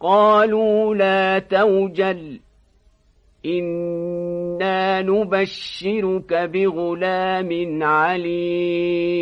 قالوا لا توجل إنا نبشرك بغلام عليم.